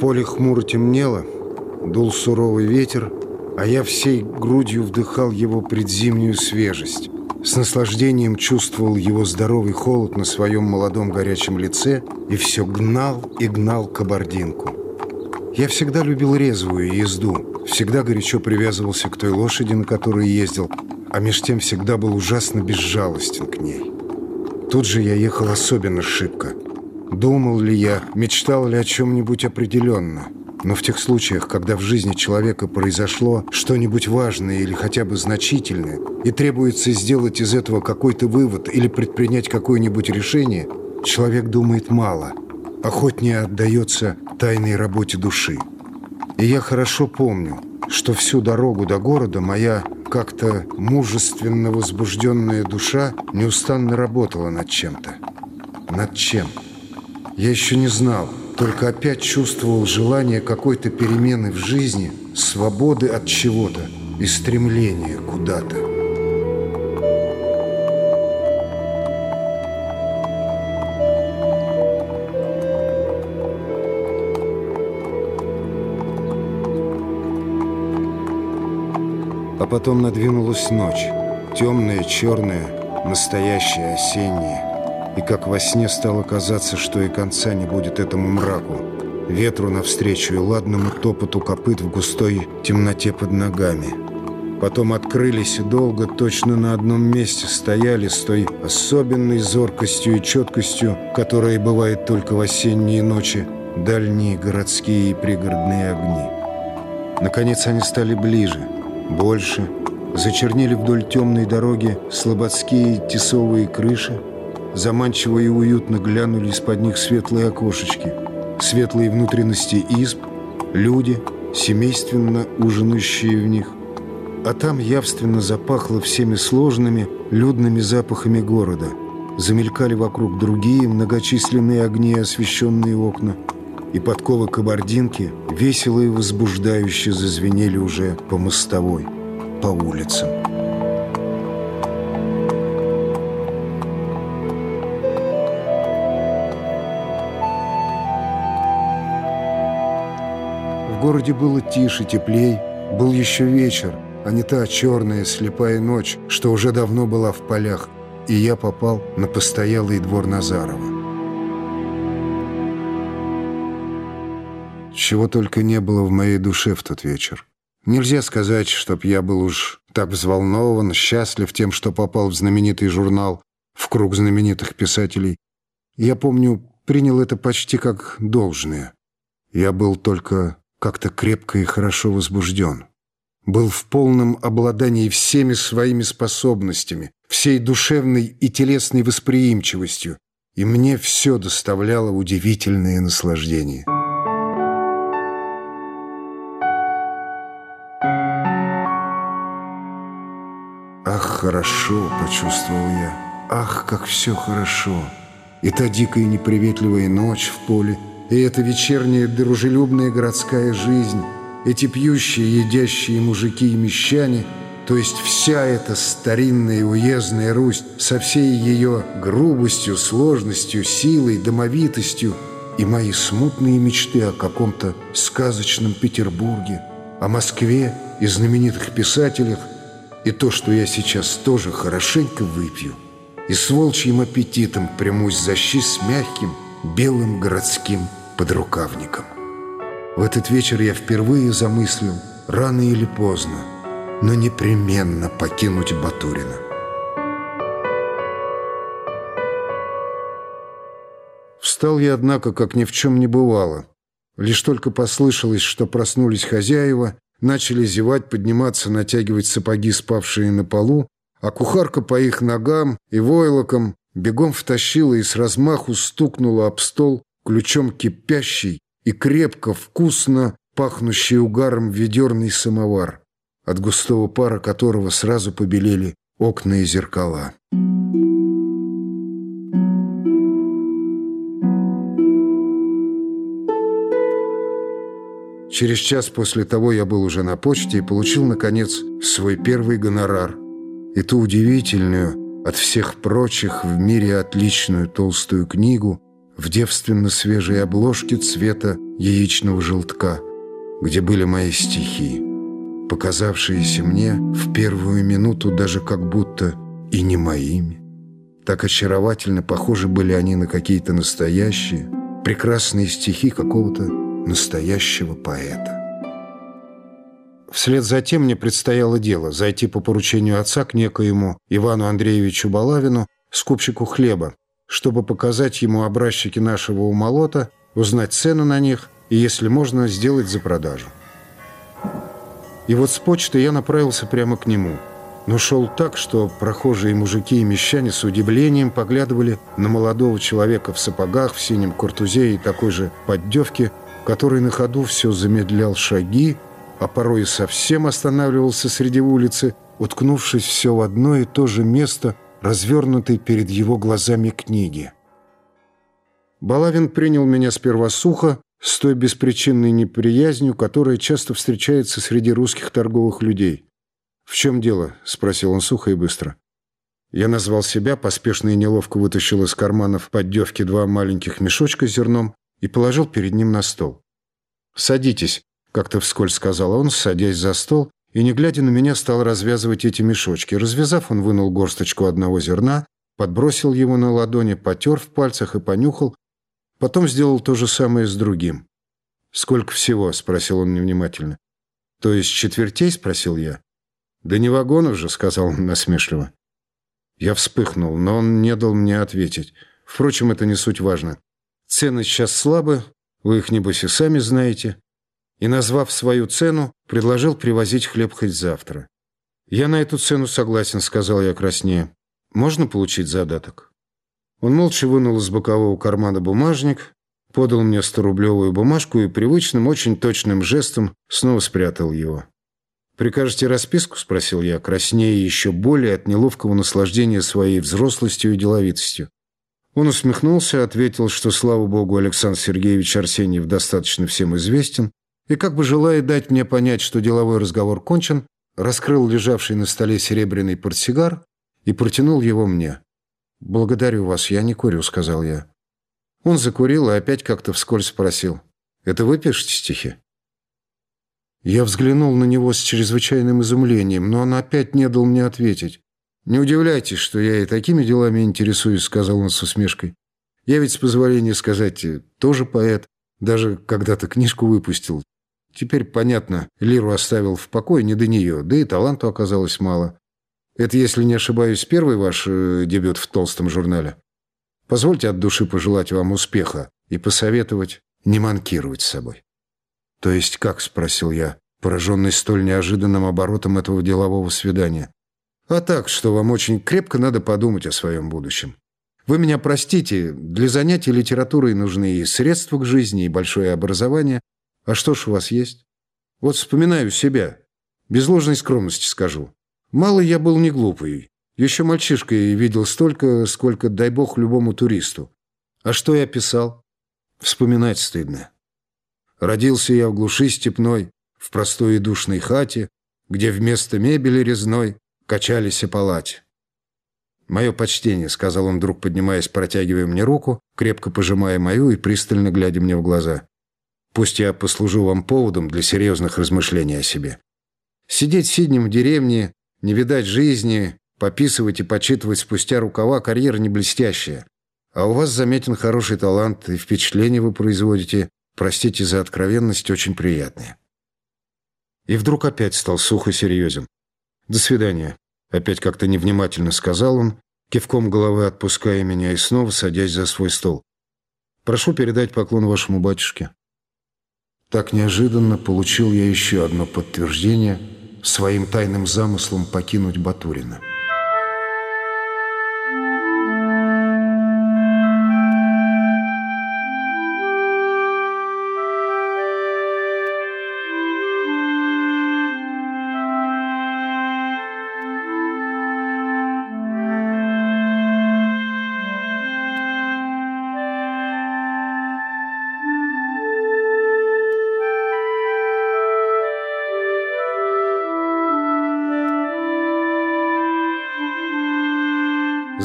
Поле хмуро темнело, дул суровый ветер, а я всей грудью вдыхал его предзимнюю свежесть. С наслаждением чувствовал его здоровый холод на своем молодом горячем лице и все гнал и гнал кабардинку. Я всегда любил резвую езду, всегда горячо привязывался к той лошади, на которой ездил, а меж тем всегда был ужасно безжалостен к ней. Тут же я ехал особенно шибко. Думал ли я, мечтал ли о чем-нибудь определенно – но в тех случаях, когда в жизни человека произошло что-нибудь важное или хотя бы значительное, и требуется сделать из этого какой-то вывод или предпринять какое-нибудь решение, человек думает мало, охотнее отдается тайной работе души. И я хорошо помню, что всю дорогу до города моя как-то мужественно возбужденная душа неустанно работала над чем-то. Над чем? Я еще не знал, только опять чувствовал желание какой-то перемены в жизни, свободы от чего-то и стремления куда-то. А потом надвинулась ночь, темная, черная, настоящая, осенняя. И как во сне стало казаться, что и конца не будет этому мраку, ветру навстречу и ладному топоту копыт в густой темноте под ногами. Потом открылись и долго точно на одном месте стояли с той особенной зоркостью и четкостью, которая бывает только в осенние ночи, дальние городские и пригородные огни. Наконец они стали ближе, больше, зачернили вдоль темной дороги слободские тесовые крыши, Заманчиво и уютно глянули из-под них светлые окошечки, светлые внутренности изб, люди, семейственно ужинающие в них. А там явственно запахло всеми сложными, людными запахами города. Замелькали вокруг другие многочисленные огни и освещенные окна. И подковы кабардинки весело и возбуждающе зазвенели уже по мостовой, по улицам. Городе было тише, теплей. Был еще вечер, а не та черная слепая ночь, что уже давно была в полях, и я попал на постоялый двор Назарова. Чего только не было в моей душе в тот вечер. Нельзя сказать, чтоб я был уж так взволнован, счастлив тем, что попал в знаменитый журнал, в круг знаменитых писателей. Я помню, принял это почти как должное. Я был только как-то крепко и хорошо возбужден. Был в полном обладании всеми своими способностями, всей душевной и телесной восприимчивостью, и мне все доставляло удивительное наслаждение. «Ах, хорошо!» — почувствовал я. «Ах, как все хорошо!» И та дикая неприветливая ночь в поле — и эта вечерняя дружелюбная городская жизнь, эти пьющие, едящие мужики и мещане, то есть вся эта старинная уездная Русь со всей ее грубостью, сложностью, силой, домовитостью и мои смутные мечты о каком-то сказочном Петербурге, о Москве и знаменитых писателях, и то, что я сейчас тоже хорошенько выпью, и с волчьим аппетитом примусь за щи с мягким, белым городским под рукавником. В этот вечер я впервые замыслил, рано или поздно, но непременно покинуть Батурина. Встал я, однако, как ни в чем не бывало. Лишь только послышалось, что проснулись хозяева, начали зевать, подниматься, натягивать сапоги, спавшие на полу, а кухарка по их ногам и войлокам бегом втащила и с размаху стукнула об стол ключом кипящий и крепко, вкусно пахнущий угаром ведерный самовар, от густого пара которого сразу побелели окна и зеркала. Через час после того я был уже на почте и получил, наконец, свой первый гонорар и ту удивительную, от всех прочих в мире отличную толстую книгу в девственно свежей обложке цвета яичного желтка, где были мои стихи, показавшиеся мне в первую минуту даже как будто и не моими. Так очаровательно похожи были они на какие-то настоящие, прекрасные стихи какого-то настоящего поэта. Вслед за тем мне предстояло дело зайти по поручению отца к некоему Ивану Андреевичу Балавину, скупщику хлеба, чтобы показать ему образчики нашего умолота, узнать цену на них и, если можно, сделать за продажу. И вот с почты я направился прямо к нему, но шел так, что прохожие мужики и мещане с удивлением поглядывали на молодого человека в сапогах, в синем куртузе и такой же поддевке, который на ходу все замедлял шаги, а порой и совсем останавливался среди улицы, уткнувшись все в одно и то же место, развернутой перед его глазами книги. Балавин принял меня сперва сухо, с той беспричинной неприязнью, которая часто встречается среди русских торговых людей. «В чем дело?» – спросил он сухо и быстро. Я назвал себя, поспешно и неловко вытащил из карманов поддевки два маленьких мешочка с зерном и положил перед ним на стол. «Садитесь», как-то вскользь сказал он, садясь за стол, и, не глядя на меня, стал развязывать эти мешочки. Развязав, он вынул горсточку одного зерна, подбросил его на ладони, потер в пальцах и понюхал. Потом сделал то же самое с другим. «Сколько всего?» – спросил он невнимательно. «То есть четвертей?» – спросил я. «Да не вагонов же», – сказал он насмешливо. Я вспыхнул, но он не дал мне ответить. Впрочем, это не суть важно. Цены сейчас слабы, вы их, небось, и сами знаете и, назвав свою цену, предложил привозить хлеб хоть завтра. «Я на эту цену согласен», — сказал я краснее. «Можно получить задаток?» Он молча вынул из бокового кармана бумажник, подал мне сторублевую бумажку и привычным, очень точным жестом снова спрятал его. «Прикажете расписку?» – спросил я, краснее еще более от неловкого наслаждения своей взрослостью и деловитостью. Он усмехнулся, ответил, что, слава богу, Александр Сергеевич Арсеньев достаточно всем известен, и, как бы желая дать мне понять, что деловой разговор кончен, раскрыл лежавший на столе серебряный портсигар и протянул его мне. «Благодарю вас, я не курю», — сказал я. Он закурил и опять как-то вскользь спросил. «Это вы пишете стихи?» Я взглянул на него с чрезвычайным изумлением, но он опять не дал мне ответить. «Не удивляйтесь, что я и такими делами интересуюсь», — сказал он с усмешкой. «Я ведь, с позволения сказать, тоже поэт. Даже когда-то книжку выпустил. Теперь понятно, Лиру оставил в покое не до нее, да и таланту оказалось мало. Это, если не ошибаюсь, первый ваш э, дебют в толстом журнале. Позвольте от души пожелать вам успеха и посоветовать не манкировать с собой. То есть как, спросил я, пораженный столь неожиданным оборотом этого делового свидания. А так, что вам очень крепко надо подумать о своем будущем. Вы меня простите, для занятий литературой нужны и средства к жизни, и большое образование, а что ж у вас есть? Вот вспоминаю себя. Без ложной скромности скажу. Мало я был не глупый. Еще мальчишкой видел столько, сколько, дай бог, любому туристу. А что я писал? Вспоминать стыдно. Родился я в глуши степной, в простой и душной хате, где вместо мебели резной качались палати. «Мое почтение», — сказал он вдруг, поднимаясь, протягивая мне руку, крепко пожимая мою и пристально глядя мне в глаза. Пусть я послужу вам поводом для серьезных размышлений о себе. Сидеть сиднем в деревне, не видать жизни, пописывать и почитывать спустя рукава – карьера не блестящая. А у вас заметен хороший талант, и впечатления вы производите, простите за откровенность, очень приятные. И вдруг опять стал сухо серьезен. «До свидания», – опять как-то невнимательно сказал он, кивком головы отпуская меня и снова садясь за свой стол. «Прошу передать поклон вашему батюшке». Так неожиданно получил я еще одно подтверждение своим тайным замыслом покинуть Батурина.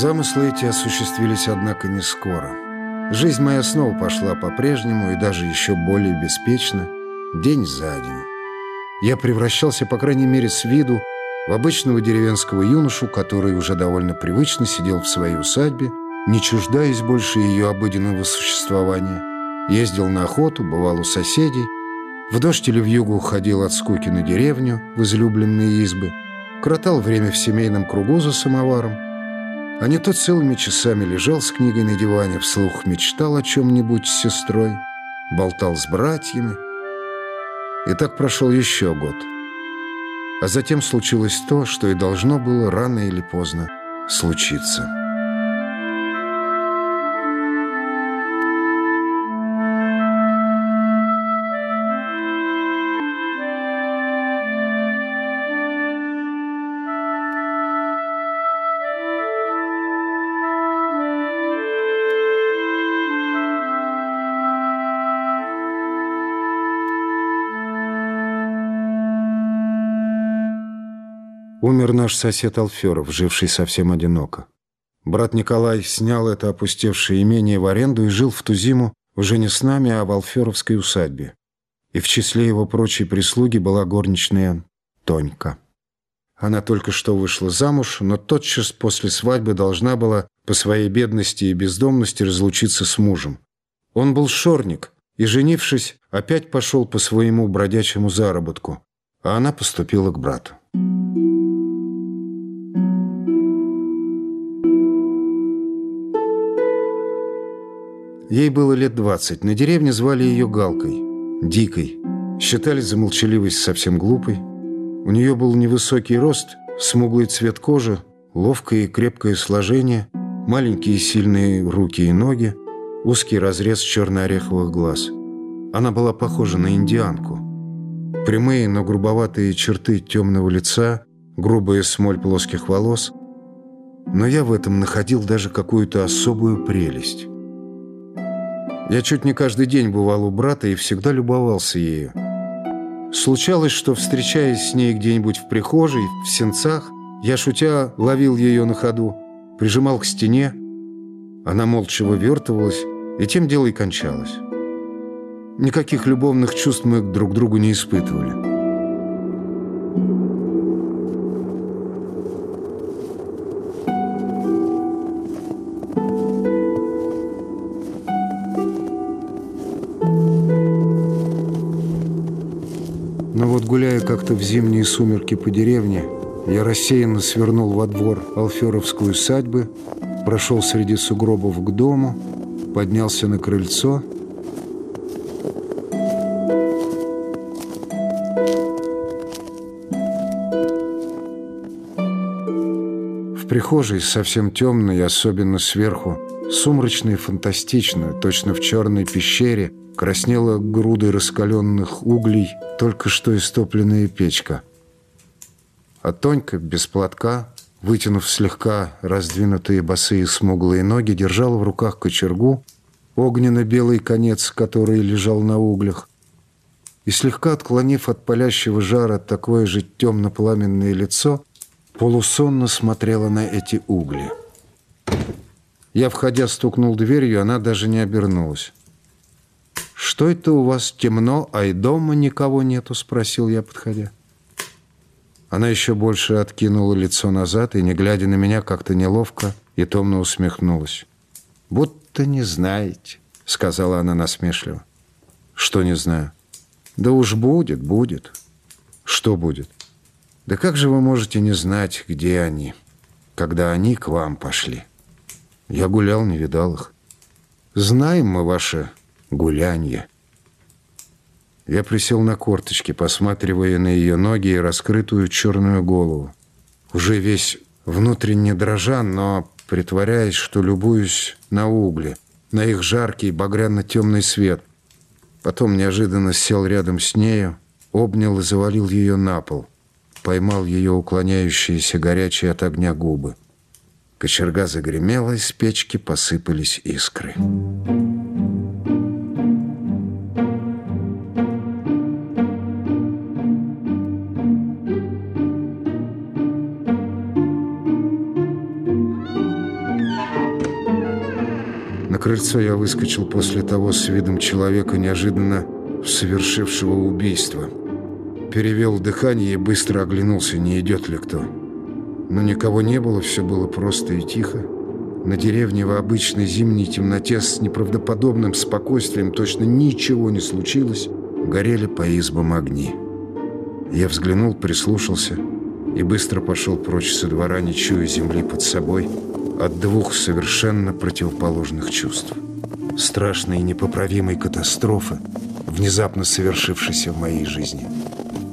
Замыслы эти осуществились, однако, не скоро. Жизнь моя снова пошла по-прежнему и даже еще более беспечно, день за день. Я превращался, по крайней мере, с виду в обычного деревенского юношу, который уже довольно привычно сидел в своей усадьбе, не чуждаясь больше ее обыденного существования. Ездил на охоту, бывал у соседей, в дождь или в югу уходил от скуки на деревню, в излюбленные избы, кротал время в семейном кругу за самоваром, а не то целыми часами лежал с книгой на диване, вслух мечтал о чем-нибудь с сестрой, болтал с братьями. И так прошел еще год. А затем случилось то, что и должно было рано или поздно случиться. Умер наш сосед Алферов, живший совсем одиноко. Брат Николай снял это опустевшее имение в аренду и жил в ту зиму уже не с нами, а в Алферовской усадьбе. И в числе его прочей прислуги была горничная Тонька. Она только что вышла замуж, но тотчас после свадьбы должна была по своей бедности и бездомности разлучиться с мужем. Он был шорник и, женившись, опять пошел по своему бродячему заработку, а она поступила к брату. Ей было лет двадцать. На деревне звали ее Галкой, Дикой. Считали за молчаливость совсем глупой. У нее был невысокий рост, смуглый цвет кожи, ловкое и крепкое сложение, маленькие сильные руки и ноги, узкий разрез черно-ореховых глаз. Она была похожа на индианку. Прямые, но грубоватые черты темного лица, грубая смоль плоских волос. Но я в этом находил даже какую-то особую прелесть. Я чуть не каждый день бывал у брата и всегда любовался ею. Случалось, что, встречаясь с ней где-нибудь в прихожей, в сенцах, я, шутя, ловил ее на ходу, прижимал к стене. Она молча вывертывалась, и тем дело и кончалось. Никаких любовных чувств мы друг к другу не испытывали. В зимние сумерки по деревне, я рассеянно свернул во двор Алферовской усадьбы, прошел среди сугробов к дому, поднялся на крыльцо. В прихожей совсем темно и особенно сверху, сумрачно и фантастично, точно в черной пещере, краснела груды раскаленных углей только что истопленная печка. А Тонька без платка, вытянув слегка раздвинутые босые смуглые ноги, держала в руках кочергу, огненно-белый конец, который лежал на углях, и слегка отклонив от палящего жара такое же темно-пламенное лицо, полусонно смотрела на эти угли. Я, входя, стукнул дверью, она даже не обернулась. «Что это у вас темно, а и дома никого нету?» – спросил я, подходя. Она еще больше откинула лицо назад и, не глядя на меня, как-то неловко и томно усмехнулась. «Будто не знаете», — сказала она насмешливо. «Что не знаю?» «Да уж будет, будет». «Что будет?» «Да как же вы можете не знать, где они, когда они к вам пошли?» «Я гулял, не видал их». «Знаем мы ваши гулянье. Я присел на корточки, посматривая на ее ноги и раскрытую черную голову. Уже весь внутренне дрожа, но притворяясь, что любуюсь на угли, на их жаркий багряно-темный свет. Потом неожиданно сел рядом с нею, обнял и завалил ее на пол, поймал ее уклоняющиеся горячие от огня губы. Кочерга загремела, из печки посыпались искры. Крыльцо я выскочил после того с видом человека, неожиданно совершившего убийство. Перевел дыхание и быстро оглянулся, не идет ли кто. Но никого не было, все было просто и тихо. На деревне в обычной зимней темноте с неправдоподобным спокойствием точно ничего не случилось. Горели по избам огни. Я взглянул, прислушался и быстро пошел прочь со двора, не чуя земли под собой, от двух совершенно противоположных чувств. Страшной и непоправимой катастрофы, внезапно совершившейся в моей жизни,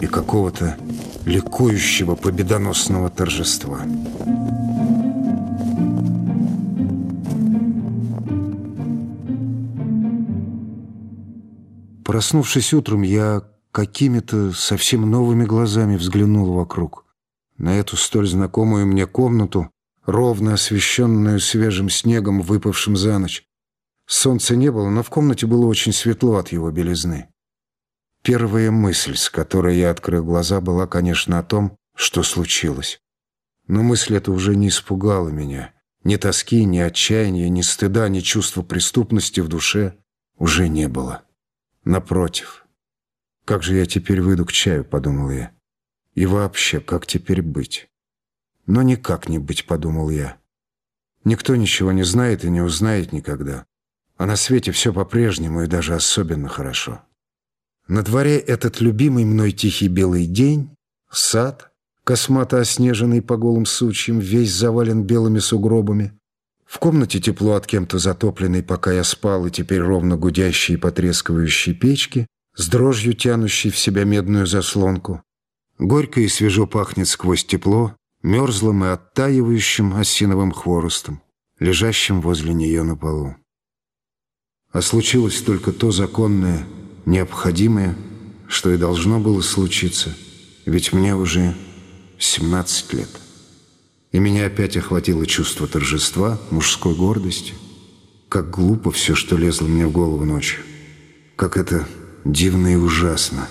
и какого-то ликующего победоносного торжества. Проснувшись утром, я какими-то совсем новыми глазами взглянул вокруг. На эту столь знакомую мне комнату, ровно освещенную свежим снегом, выпавшим за ночь. Солнца не было, но в комнате было очень светло от его белизны. Первая мысль, с которой я открыл глаза, была, конечно, о том, что случилось. Но мысль эта уже не испугала меня. Ни тоски, ни отчаяния, ни стыда, ни чувства преступности в душе уже не было. Напротив. «Как же я теперь выйду к чаю?» — подумал я. «И вообще, как теперь быть?» «Но никак не быть», — подумал я. «Никто ничего не знает и не узнает никогда. А на свете все по-прежнему и даже особенно хорошо». На дворе этот любимый мной тихий белый день, сад, космато оснеженный по голым сучьям, весь завален белыми сугробами, в комнате тепло от кем-то затопленной, пока я спал, и теперь ровно гудящие и потрескивающие печки, с дрожью тянущей в себя медную заслонку. Горько и свежо пахнет сквозь тепло, мерзлым и оттаивающим осиновым хворостом, лежащим возле нее на полу. А случилось только то законное, необходимое, что и должно было случиться, ведь мне уже 17 лет. И меня опять охватило чувство торжества, мужской гордости. Как глупо все, что лезло мне в голову ночью. Как это дивно и ужасно,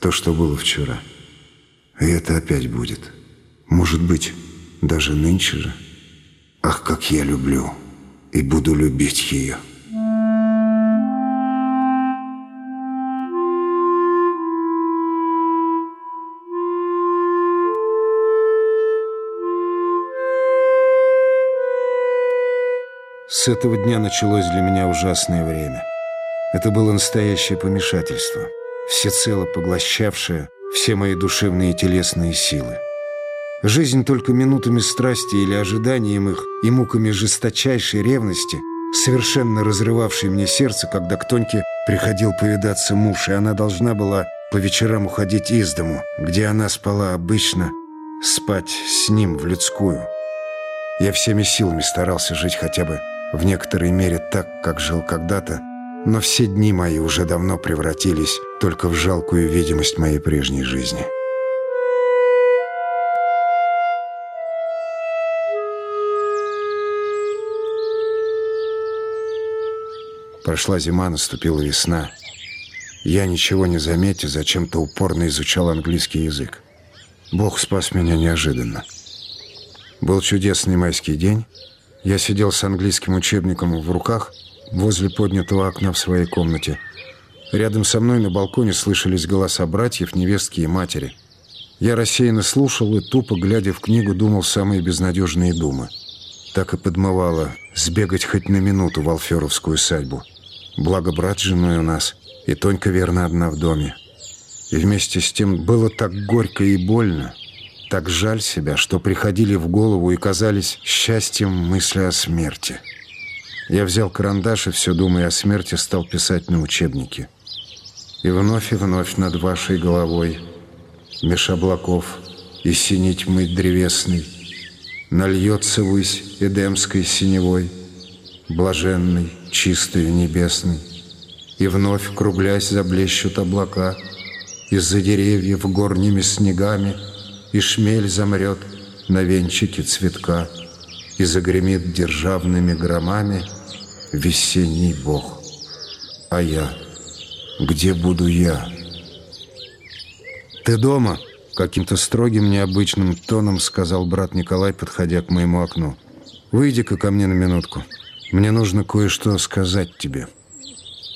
то, что было вчера. И это опять будет. Может быть, даже нынче же. Ах, как я люблю и буду любить ее». С этого дня началось для меня ужасное время. Это было настоящее помешательство, всецело поглощавшее все мои душевные и телесные силы. Жизнь только минутами страсти или ожиданием их и муками жесточайшей ревности, совершенно разрывавшей мне сердце, когда к Тоньке приходил повидаться муж, и она должна была по вечерам уходить из дому, где она спала обычно, спать с ним в людскую. Я всеми силами старался жить хотя бы в некоторой мере так, как жил когда-то, но все дни мои уже давно превратились только в жалкую видимость моей прежней жизни. Прошла зима, наступила весна. Я, ничего не заметив, зачем-то упорно изучал английский язык. Бог спас меня неожиданно. Был чудесный майский день, я сидел с английским учебником в руках возле поднятого окна в своей комнате. Рядом со мной на балконе слышались голоса братьев, невестки и матери. Я рассеянно слушал и, тупо глядя в книгу, думал самые безнадежные думы. Так и подмывало сбегать хоть на минуту в Алферовскую садьбу. Благо брат женой у нас, и Тонька верно одна в доме. И вместе с тем было так горько и больно, так жаль себя, что приходили в голову и казались счастьем мысли о смерти. Я взял карандаш и, все думая о смерти, стал писать на учебнике. И вновь и вновь над вашей головой, меж облаков и синей тьмы древесной, Нальется высь эдемской синевой, Блаженный, чистый небесный, И вновь, круглясь, заблещут облака, Из-за деревьев горними снегами — и шмель замрет на венчике цветка, И загремит державными громами весенний бог. А я? Где буду я? «Ты дома?» — каким-то строгим, необычным тоном сказал брат Николай, подходя к моему окну. «Выйди-ка ко мне на минутку». Мне нужно кое-что сказать тебе.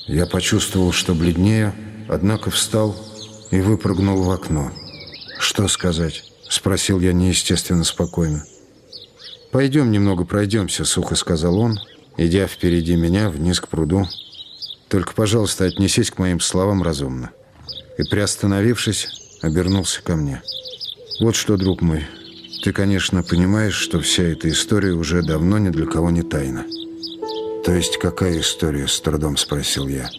Я почувствовал, что бледнее, однако встал и выпрыгнул в окно. Что сказать? Спросил я неестественно спокойно. «Пойдем немного пройдемся», — сухо сказал он, идя впереди меня вниз к пруду. «Только, пожалуйста, отнесись к моим словам разумно». И, приостановившись, обернулся ко мне. «Вот что, друг мой, ты, конечно, понимаешь, что вся эта история уже давно ни для кого не тайна». «То есть какая история?» — с трудом спросил я.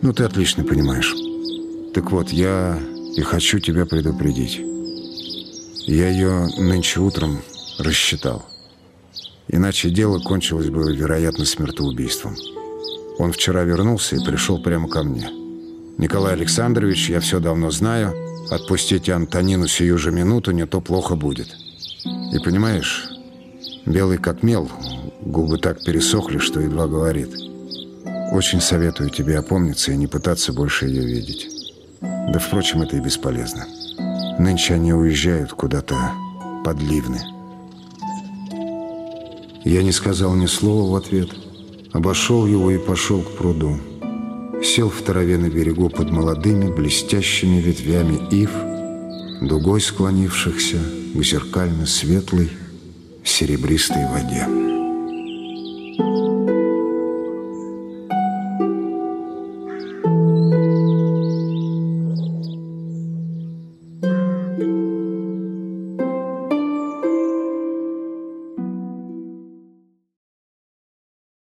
«Ну, ты отлично понимаешь. Так вот, я и хочу тебя предупредить. Я ее нынче утром рассчитал. Иначе дело кончилось бы, вероятно, смертоубийством. Он вчера вернулся и пришел прямо ко мне. «Николай Александрович, я все давно знаю. Отпустите Антонину сию же минуту, не то плохо будет». И понимаешь, белый как мел, губы так пересохли, что едва говорит. Очень советую тебе опомниться и не пытаться больше ее видеть. Да, впрочем, это и бесполезно. Нынче они уезжают куда-то под Ливны. Я не сказал ни слова в ответ, обошел его и пошел к пруду. Сел в траве на берегу под молодыми блестящими ветвями ив, дугой склонившихся к зеркально-светлой серебристой воде.